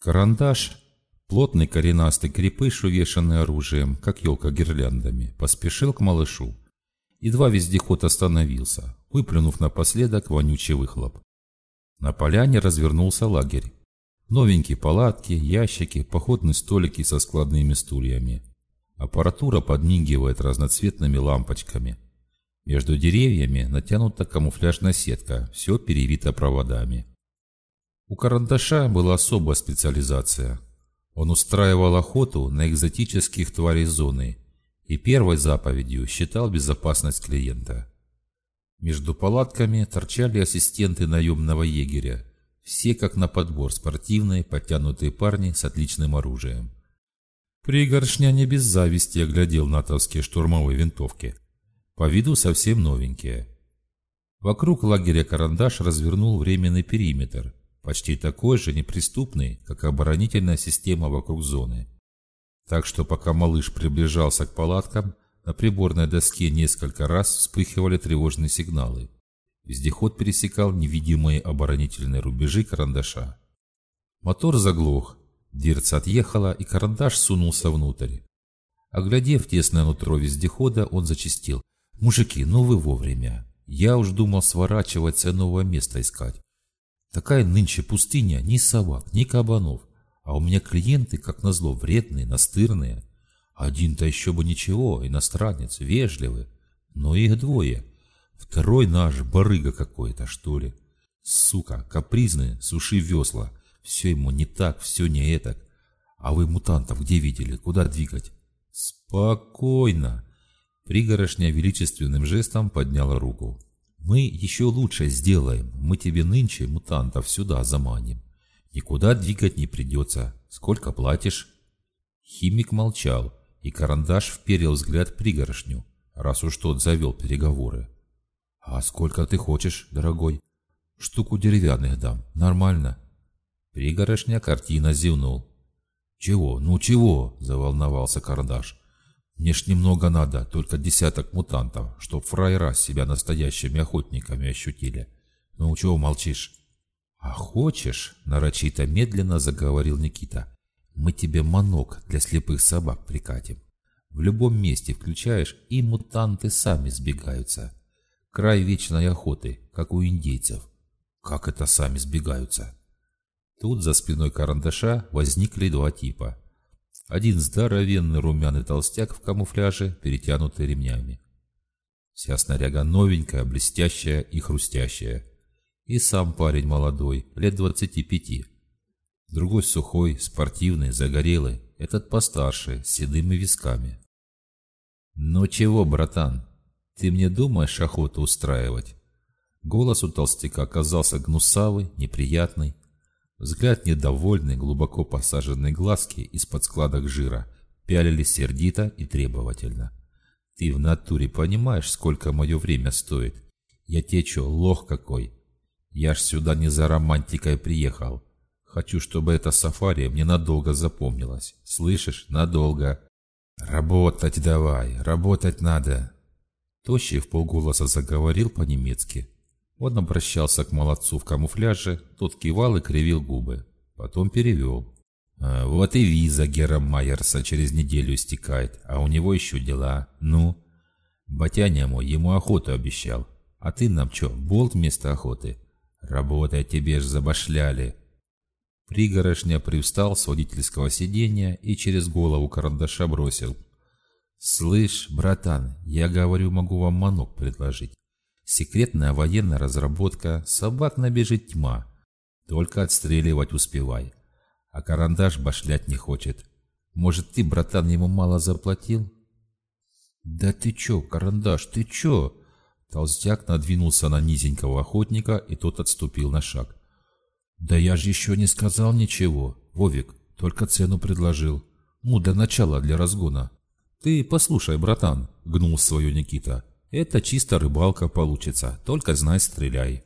Карандаш, плотный коренастый крепыш, увешанный оружием, как елка гирляндами, поспешил к малышу. Едва вездеход остановился, выплюнув напоследок вонючий выхлоп. На поляне развернулся лагерь. Новенькие палатки, ящики, походные столики со складными стульями. Аппаратура подмигивает разноцветными лампочками. Между деревьями натянута камуфляжная сетка, все перевито проводами. У карандаша была особая специализация. Он устраивал охоту на экзотических тварей зоны и первой заповедью считал безопасность клиента. Между палатками торчали ассистенты наемного егеря, все как на подбор спортивные, подтянутые парни с отличным оружием. Пригоршня не без зависти оглядел натовские штурмовые винтовки. По виду совсем новенькие. Вокруг лагеря «Карандаш» развернул временный периметр, почти такой же неприступный, как оборонительная система вокруг зоны. Так что пока малыш приближался к палаткам, на приборной доске несколько раз вспыхивали тревожные сигналы. Вездеход пересекал невидимые оборонительные рубежи карандаша. Мотор заглох, дверца отъехала, и карандаш сунулся внутрь. Оглядев тесное нутро вездехода, он зачистил. «Мужики, ну вы вовремя. Я уж думал сворачивать с нового места искать. Такая нынче пустыня, ни собак, ни кабанов. А у меня клиенты, как назло, вредные, настырные. Один-то еще бы ничего, иностранец, вежливый. Но их двое. Второй наш, барыга какой-то, что ли. Сука, капризный, суши весла. Все ему не так, все не этак. А вы мутантов где видели? Куда двигать? Спокойно. Пригорошня величественным жестом подняла руку. Мы еще лучше сделаем. Мы тебе нынче мутантов сюда заманим. Никуда двигать не придется. Сколько платишь? Химик молчал, и карандаш вперил взгляд пригорошню, раз уж тот завел переговоры. «А сколько ты хочешь, дорогой?» «Штуку деревянных дам. Нормально». Пригорошня картина зевнул. «Чего? Ну чего?» – заволновался карандаш. Мне ж немного надо, только десяток мутантов, чтоб фраера себя настоящими охотниками ощутили. Ну, чего молчишь? А хочешь, нарочито медленно заговорил Никита, мы тебе манок для слепых собак прикатим. В любом месте включаешь, и мутанты сами сбегаются. Край вечной охоты, как у индейцев. Как это сами сбегаются? Тут за спиной карандаша возникли два типа – один здоровенный румяный толстяк в камуфляже, перетянутый ремнями. Вся снаряга новенькая, блестящая и хрустящая. И сам парень молодой, лет двадцати пяти. Другой сухой, спортивный, загорелый, этот постарше, с седыми висками. «Ну чего, братан, ты мне думаешь охоту устраивать?» Голос у толстяка оказался гнусавый, неприятный, Взгляд недовольный, глубоко посаженные глазки из-под складок жира пялились сердито и требовательно. «Ты в натуре понимаешь, сколько мое время стоит? Я те чё, лох какой? Я ж сюда не за романтикой приехал. Хочу, чтобы эта сафари мне надолго запомнилась. Слышишь? Надолго. Работать давай, работать надо!» Тощий в полголоса заговорил по-немецки, он обращался к молодцу в камуфляже, тот кивал и кривил губы. Потом перевел. «А, «Вот и виза Гера Майерса через неделю истекает, а у него еще дела. Ну?» «Батяня мой ему охоту обещал. А ты нам что, болт вместо охоты? Работай, тебе ж забашляли!» Пригорошня привстал с водительского сиденья и через голову карандаша бросил. «Слышь, братан, я говорю, могу вам манок предложить. Секретная военная разработка, собак набежит тьма. Только отстреливать успевай. А карандаш башлять не хочет. Может, ты, братан, ему мало заплатил? Да ты чё, карандаш, ты чё? Толстяк надвинулся на низенького охотника, и тот отступил на шаг. Да я же еще не сказал ничего. Вовик, только цену предложил. Ну, для начала, для разгона. Ты послушай, братан, гнул свою Никита. Это чисто рыбалка получится, только знай стреляй.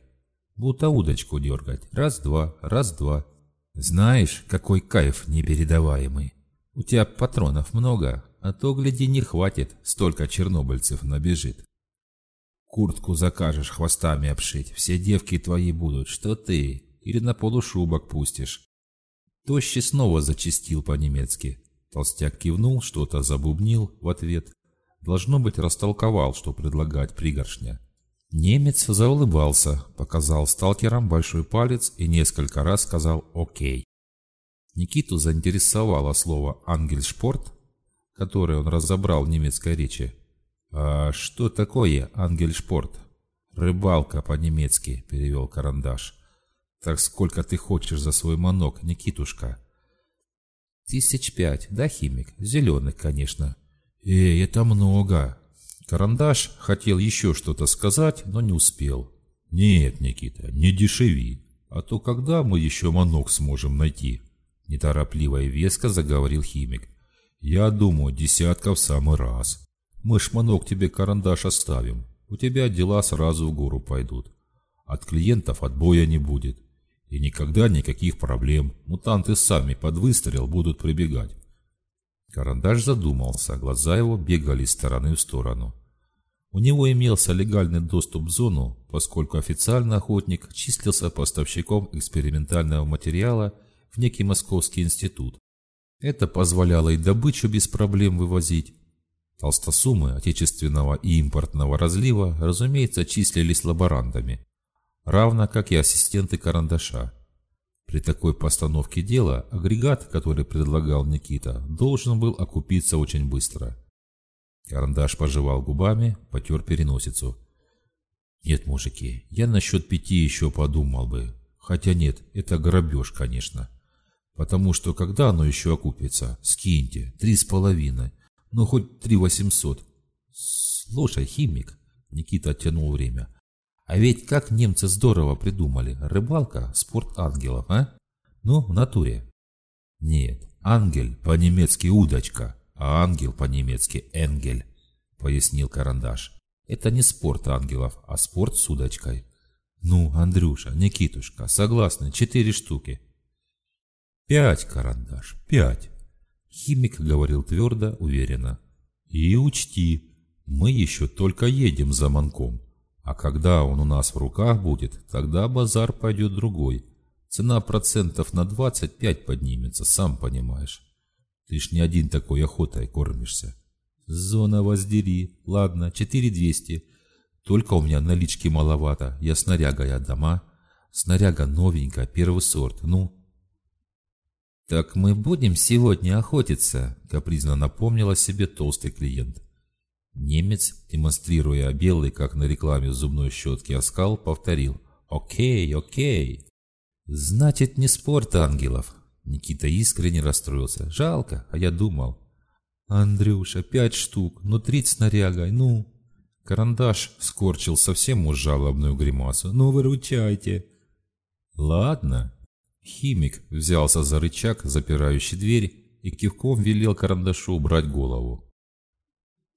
Будто удочку дергать. Раз-два, раз-два. Знаешь, какой кайф непередаваемый. У тебя патронов много, а то, гляди, не хватит, столько чернобыльцев набежит. Куртку закажешь хвостами обшить, все девки твои будут, что ты, или на полушубок пустишь. Тощий снова зачистил по-немецки. Толстяк кивнул, что-то забубнил в ответ. Должно быть, растолковал, что предлагает пригоршня. Немец заулыбался, показал сталкерам большой палец и несколько раз сказал «Окей». Никиту заинтересовало слово «ангельшпорт», которое он разобрал в немецкой речи. «А что такое ангельшпорт?» «Рыбалка по-немецки», — перевел карандаш. «Так сколько ты хочешь за свой манок, Никитушка?» «Тысяч пять, да, химик? Зеленых, конечно». «Эй, это много!» Карандаш хотел еще что-то сказать, но не успел. «Нет, Никита, не дешеви, а то когда мы еще манок сможем найти?» Неторопливо и веско заговорил химик. «Я думаю, десятка в самый раз. Мы шманок тебе карандаш оставим. У тебя дела сразу в гору пойдут. От клиентов отбоя не будет. И никогда никаких проблем. Мутанты сами под выстрел будут прибегать. Карандаш задумался, глаза его бегали из стороны в сторону. У него имелся легальный доступ в зону, поскольку официально охотник числился поставщиком экспериментального материала в некий московский институт. Это позволяло и добычу без проблем вывозить. Толстосумы отечественного и импортного разлива, разумеется, числились лаборантами, равно как и ассистенты карандаша. При такой постановке дела агрегат, который предлагал Никита, должен был окупиться очень быстро. Карандаш пожевал губами, потер переносицу. «Нет, мужики, я насчет пяти еще подумал бы. Хотя нет, это грабеж, конечно. Потому что когда оно еще окупится? Скиньте, три с половиной. Ну, хоть три восемьсот. Слушай, химик, Никита оттянул время. А ведь как немцы здорово придумали. Рыбалка – спорт ангелов, а? Ну, в натуре. Нет, ангель по-немецки удочка, а ангел по-немецки энгель, пояснил Карандаш. Это не спорт ангелов, а спорт с удочкой. Ну, Андрюша, Никитушка, согласны, четыре штуки. Пять, Карандаш, пять. Химик говорил твердо, уверенно. И учти, мы еще только едем за манком. А когда он у нас в руках будет, тогда базар пойдет другой. Цена процентов на 25 поднимется, сам понимаешь. Ты ж не один такой охотой кормишься. Зона воздери. Ладно, 4200. Только у меня налички маловато. Я снаряга я дома. Снаряга новенькая, первый сорт. Ну? Так мы будем сегодня охотиться, капризно напомнил себе толстый клиент. Немец, демонстрируя белый, как на рекламе зубной щетки, оскал, повторил «Окей, окей». «Значит, не спорт ангелов». Никита искренне расстроился. «Жалко, а я думал». «Андрюша, пять штук, ну тридцать снарягой, ну...» Карандаш скорчил совсем уж жалобную гримасу. «Ну, выручайте!» «Ладно». Химик взялся за рычаг, запирающий дверь, и кивком велел карандашу убрать голову.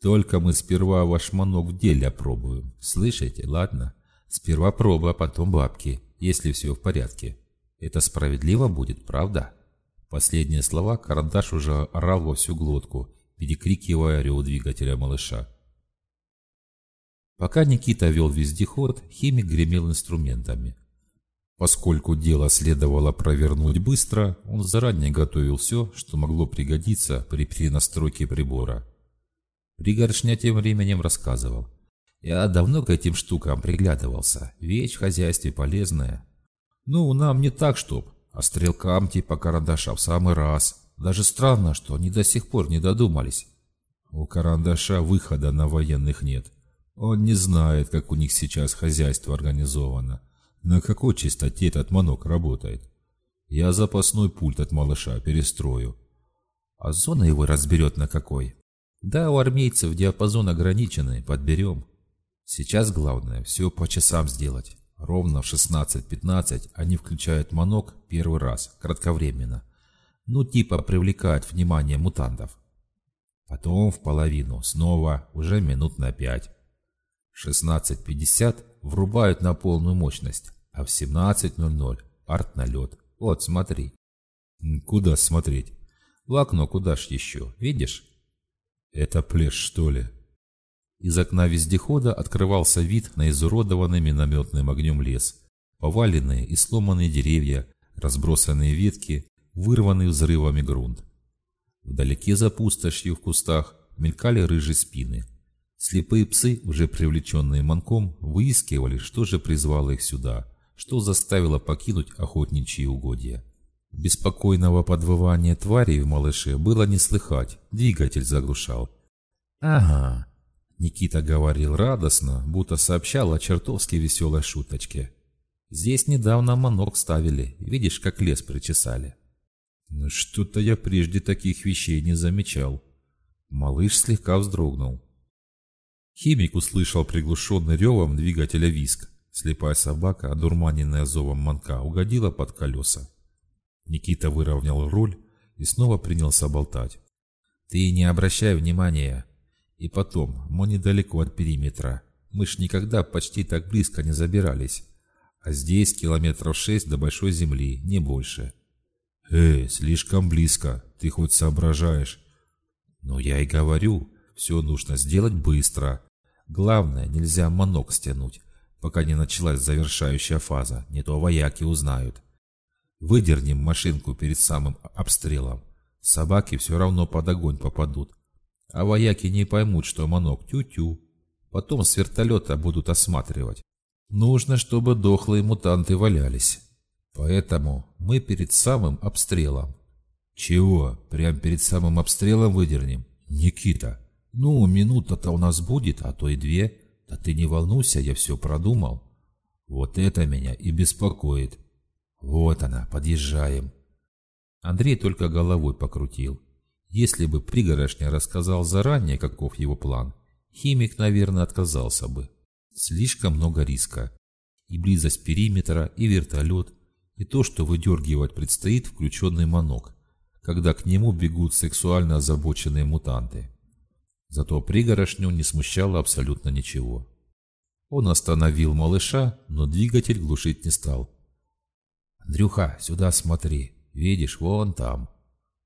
Только мы сперва ваш манок в деле опробуем. Слышите, ладно? Сперва проба, а потом бабки, если все в порядке. Это справедливо будет, правда?» Последние слова карандаш уже орал во всю глотку, перекрикивая рев двигателя малыша. Пока Никита вел вездеход, химик гремел инструментами. Поскольку дело следовало провернуть быстро, он заранее готовил все, что могло пригодиться при перенастройке прибора. Пригоршня тем временем рассказывал. Я давно к этим штукам приглядывался. Вещь в хозяйстве полезная. Ну, нам не так, чтоб. А стрелкам типа карандаша в самый раз. Даже странно, что они до сих пор не додумались. У карандаша выхода на военных нет. Он не знает, как у них сейчас хозяйство организовано. На какой частоте этот манок работает. Я запасной пульт от малыша перестрою. А зона его разберет на какой. Да, у армейцев диапазон ограниченный, подберем. Сейчас главное все по часам сделать. Ровно в 16-15 они включают манок первый раз, кратковременно. Ну, типа привлекают внимание мутантов. Потом в половину, снова, уже минут на 5. 16.50 врубают на полную мощность, а в 17.00 арт-налет. Вот, смотри. Куда смотреть? В окно куда ж еще, видишь? Это плешь, что ли? Из окна вездехода открывался вид на изуродованный минометным огнем лес. Поваленные и сломанные деревья, разбросанные ветки, вырванный взрывами грунт. Вдалеке за пустошью в кустах мелькали рыжие спины. Слепые псы, уже привлеченные манком, выискивали, что же призвало их сюда, что заставило покинуть охотничьи угодья. Беспокойного подвывания тварей в малыше было не слыхать, двигатель заглушал. «Ага», — Никита говорил радостно, будто сообщал о чертовски веселой шуточке. «Здесь недавно манок ставили, видишь, как лес причесали». «Ну что-то я прежде таких вещей не замечал». Малыш слегка вздрогнул. Химик услышал приглушенный ревом двигателя виск. Слепая собака, одурманенная зовом манка, угодила под колеса. Никита выровнял руль и снова принялся болтать. «Ты не обращай внимания. И потом, мы недалеко от периметра. Мы ж никогда почти так близко не забирались. А здесь километров шесть до большой земли, не больше». «Эй, слишком близко. Ты хоть соображаешь?» «Ну, я и говорю, все нужно сделать быстро. Главное, нельзя манок стянуть, пока не началась завершающая фаза, не то вояки узнают». Выдернем машинку перед самым обстрелом. Собаки все равно под огонь попадут. А вояки не поймут, что манок тю-тю. Потом с вертолета будут осматривать. Нужно, чтобы дохлые мутанты валялись. Поэтому мы перед самым обстрелом. Чего? Прям перед самым обстрелом выдернем? Никита. Ну, минута-то у нас будет, а то и две. Да ты не волнуйся, я все продумал. Вот это меня и беспокоит. Вот она, подъезжаем. Андрей только головой покрутил. Если бы пригорошня рассказал заранее, каков его план, химик, наверное, отказался бы. Слишком много риска. И близость периметра, и вертолет, и то, что выдергивать предстоит включенный манок, когда к нему бегут сексуально озабоченные мутанты. Зато пригорошню не смущало абсолютно ничего. Он остановил малыша, но двигатель глушить не стал. «Андрюха, сюда смотри. Видишь, вон там».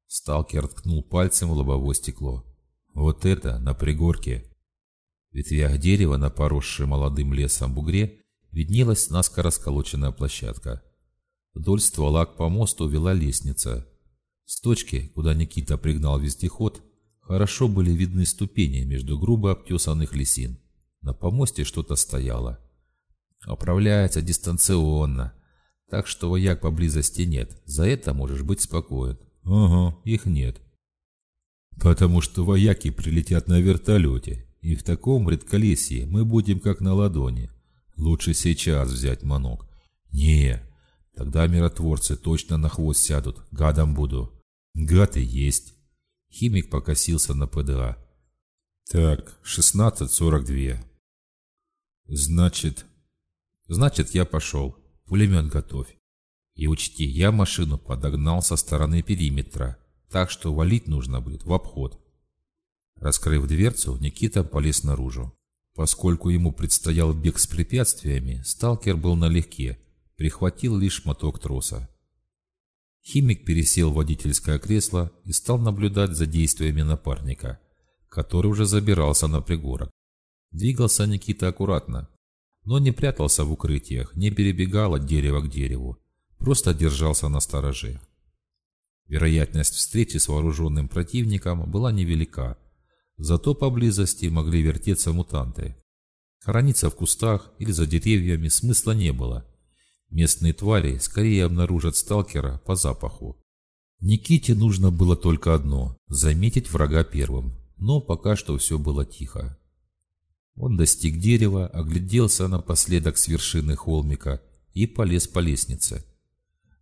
Сталкер ткнул пальцем в лобовое стекло. «Вот это, на пригорке». В ветвях дерева, на поросшей молодым лесом бугре, виднелась наскоро сколоченная площадка. Вдоль ствола к помосту вела лестница. С точки, куда Никита пригнал вездеход, хорошо были видны ступени между грубо обтесанных лесин. На помосте что-то стояло. Управляется дистанционно, так что вояк поблизости нет. За это можешь быть спокоен. Ага, их нет. Потому что вояки прилетят на вертолете. И в таком редколесье мы будем как на ладони. Лучше сейчас взять манок. Не, тогда миротворцы точно на хвост сядут. Гадом буду. Гад и есть. Химик покосился на ПДА. Так, 16.42. Значит... Значит, я пошел. Пулемет готовь. И учти, я машину подогнал со стороны периметра, так что валить нужно будет в обход. Раскрыв дверцу, Никита полез наружу. Поскольку ему предстоял бег с препятствиями, сталкер был налегке, прихватил лишь моток троса. Химик пересел в водительское кресло и стал наблюдать за действиями напарника, который уже забирался на пригорок. Двигался Никита аккуратно, но не прятался в укрытиях, не перебегал от дерева к дереву, просто держался на стороже. Вероятность встречи с вооруженным противником была невелика, зато поблизости могли вертеться мутанты. Хорониться в кустах или за деревьями смысла не было. Местные твари скорее обнаружат сталкера по запаху. Никите нужно было только одно – заметить врага первым, но пока что все было тихо. Он достиг дерева, огляделся напоследок с вершины холмика и полез по лестнице.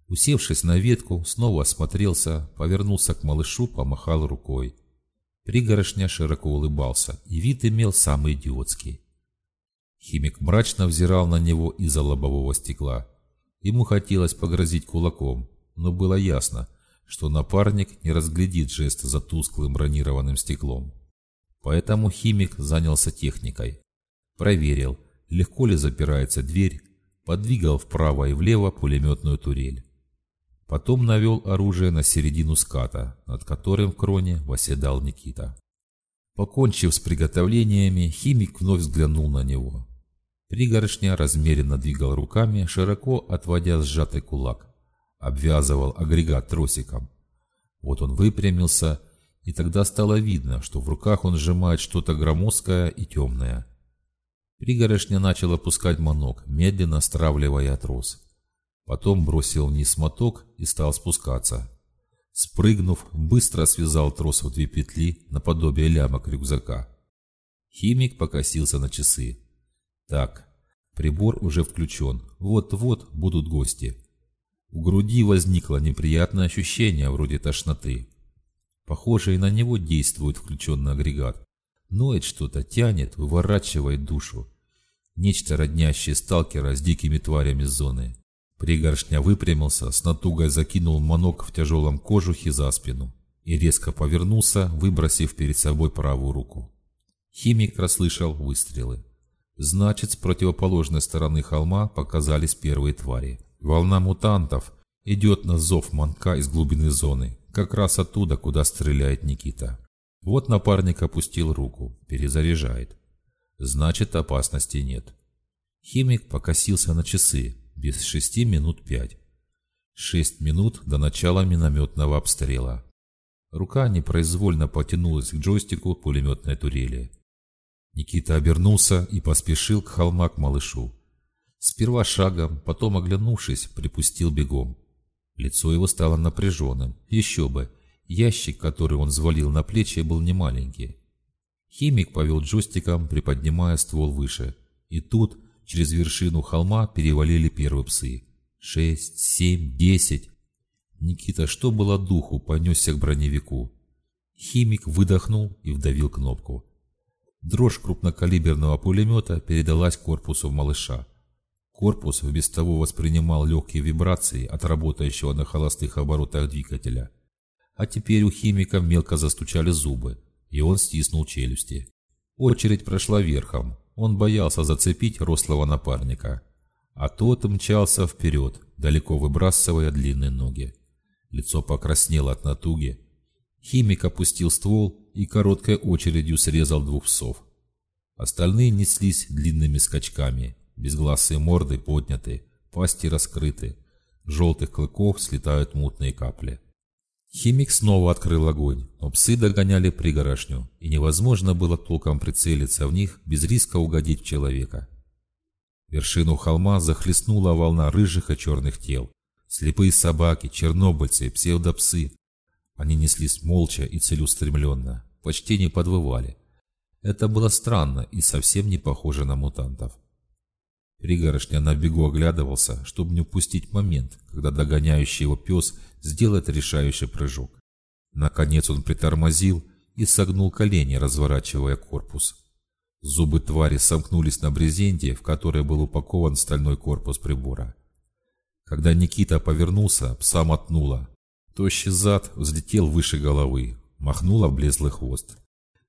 Усевшись на ветку, снова осмотрелся, повернулся к малышу, помахал рукой. Пригорошня широко улыбался, и вид имел самый идиотский. Химик мрачно взирал на него из-за лобового стекла. Ему хотелось погрозить кулаком, но было ясно, что напарник не разглядит жест за тусклым бронированным стеклом. Поэтому химик занялся техникой. Проверил, легко ли запирается дверь, подвигал вправо и влево пулеметную турель. Потом навел оружие на середину ската, над которым в кроне восседал Никита. Покончив с приготовлениями, химик вновь взглянул на него. Пригоршня размеренно двигал руками, широко отводя сжатый кулак. обвязывал агрегат тросиком. Вот он выпрямился, и тогда стало видно, что в руках он сжимает что-то громоздкое и темное. Пригорошня начал опускать манок, медленно стравливая трос. Потом бросил вниз моток и стал спускаться. Спрыгнув, быстро связал трос в две петли наподобие лямок рюкзака. Химик покосился на часы. Так, прибор уже включен, вот-вот будут гости. У груди возникло неприятное ощущение вроде тошноты. Похоже, и на него действует включенный агрегат. Ноет что-то, тянет, выворачивает душу. Нечто роднящее сталкера с дикими тварями зоны. Пригоршня выпрямился, с натугой закинул манок в тяжелом кожухе за спину и резко повернулся, выбросив перед собой правую руку. Химик расслышал выстрелы. Значит, с противоположной стороны холма показались первые твари. Волна мутантов идет на зов манка из глубины зоны, как раз оттуда, куда стреляет Никита. Вот напарник опустил руку, перезаряжает. Значит, опасности нет. Химик покосился на часы, без шести минут пять. Шесть минут до начала минометного обстрела. Рука непроизвольно потянулась к джойстику пулеметной турели. Никита обернулся и поспешил к холма к малышу. Сперва шагом, потом оглянувшись, припустил бегом. Лицо его стало напряженным. Еще бы, ящик, который он взвалил на плечи, был немаленький. Химик повел джойстиком, приподнимая ствол выше. И тут Через вершину холма перевалили первые псы. Шесть, семь, десять. Никита, что было духу, понесся к броневику. Химик выдохнул и вдавил кнопку. Дрожь крупнокалиберного пулемета передалась корпусу малыша. Корпус без того воспринимал легкие вибрации от работающего на холостых оборотах двигателя. А теперь у химика мелко застучали зубы, и он стиснул челюсти. Очередь прошла верхом, он боялся зацепить рослого напарника, а тот мчался вперед, далеко выбрасывая длинные ноги. Лицо покраснело от натуги. Химик опустил ствол и короткой очередью срезал двух псов. Остальные неслись длинными скачками, безгласые морды подняты, пасти раскрыты, желтых клыков слетают мутные капли. Химик снова открыл огонь, но псы догоняли пригорошню, и невозможно было толком прицелиться в них без риска угодить человека. Вершину холма захлестнула волна рыжих и черных тел. Слепые собаки, чернобыльцы, псевдопсы. Они неслись молча и целеустремленно, почти не подвывали. Это было странно и совсем не похоже на мутантов. Пригорошня на бегу оглядывался, чтобы не упустить момент, когда догоняющий его пес сделает решающий прыжок. Наконец он притормозил и согнул колени, разворачивая корпус. Зубы твари сомкнулись на брезенте, в который был упакован стальной корпус прибора. Когда Никита повернулся, пса мотнуло. Тощий зад взлетел выше головы, махнул облезлый хвост.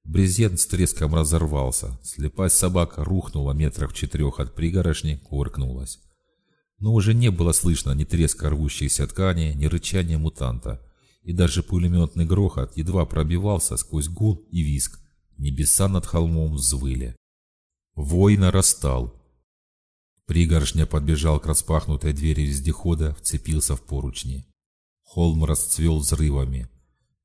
Брезент с треском разорвался. Слепая собака рухнула метров четырех от пригорошни, кувыркнулась. Но уже не было слышно ни треска рвущейся ткани, ни рычания мутанта. И даже пулеметный грохот едва пробивался сквозь гул и виск. Небеса над холмом взвыли. Вой нарастал. Пригоршня подбежал к распахнутой двери вездехода, вцепился в поручни. Холм расцвел взрывами.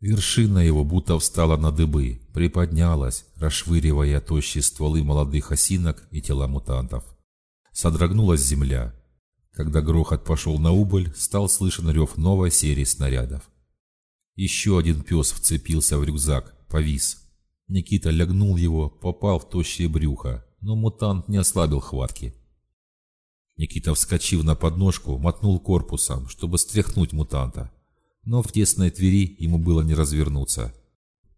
Вершина его будто встала на дыбы, приподнялась, расшвыривая тощие стволы молодых осинок и тела мутантов. Содрогнулась земля. Когда грохот пошел на убыль, стал слышен рев новой серии снарядов. Еще один пес вцепился в рюкзак, повис. Никита лягнул его, попал в тощее брюхо, но мутант не ослабил хватки. Никита, вскочив на подножку, мотнул корпусом, чтобы стряхнуть мутанта но в тесной двери ему было не развернуться.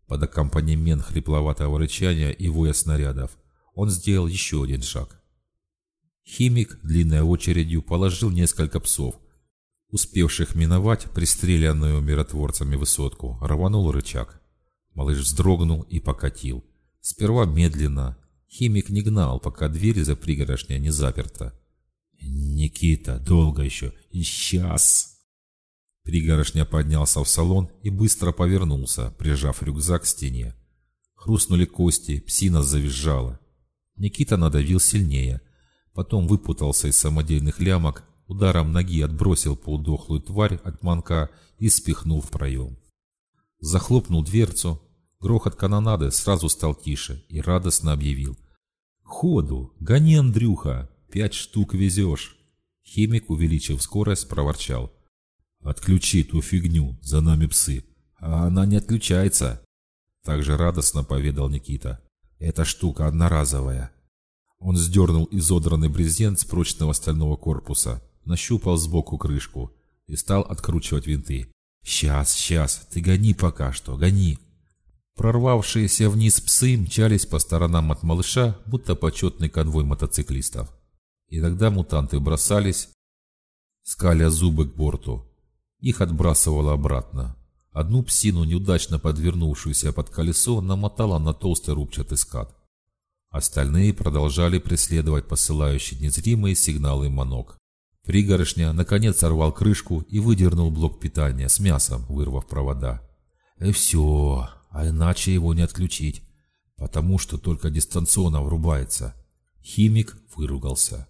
Под аккомпанемент хрипловатого рычания и воя снарядов он сделал еще один шаг. Химик длинной очередью положил несколько псов, успевших миновать пристреленную миротворцами высотку, рванул рычаг. Малыш вздрогнул и покатил. Сперва медленно. Химик не гнал, пока дверь за пригорошня не заперта. «Никита, долго еще. Сейчас!» Пригорошня поднялся в салон и быстро повернулся, прижав рюкзак к стене. Хрустнули кости, псина завизжала. Никита надавил сильнее, потом выпутался из самодельных лямок ударом ноги отбросил полудохлую тварь от манка и спихнул в проем. Захлопнул дверцу, грохот канонады сразу стал тише и радостно объявил. «Ходу! Гони, Андрюха! Пять штук везешь!» Химик, увеличив скорость, проворчал. «Отключи ту фигню, за нами псы!» «А она не отключается!» Также радостно поведал Никита. «Эта штука одноразовая!» Он сдернул изодранный брезент с прочного стального корпуса, нащупал сбоку крышку и стал откручивать винты. «Сейчас, сейчас, ты гони пока что, гони!» Прорвавшиеся вниз псы мчались по сторонам от малыша, будто почетный конвой мотоциклистов. Иногда мутанты бросались, скаля зубы к борту. Их отбрасывало обратно. Одну псину, неудачно подвернувшуюся под колесо, намотала на толстый рубчатый скат. Остальные продолжали преследовать посылающие незримые сигналы манок. Пригоршня наконец сорвал крышку и выдернул блок питания с мясом, вырвав провода. И все, а иначе его не отключить, потому что только дистанционно врубается. Химик выругался.